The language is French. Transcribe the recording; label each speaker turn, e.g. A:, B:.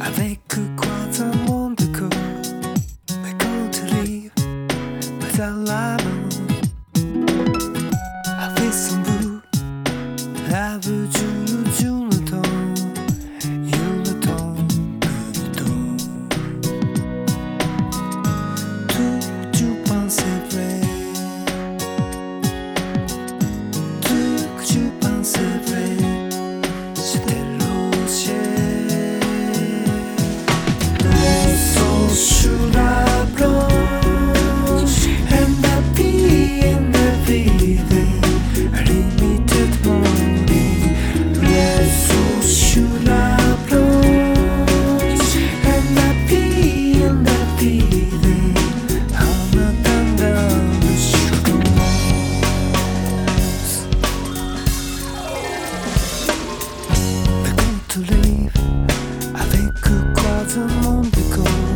A: Avec quoi un monde de corps, mais quand tu I think a quarter moon ago